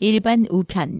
일반 우편.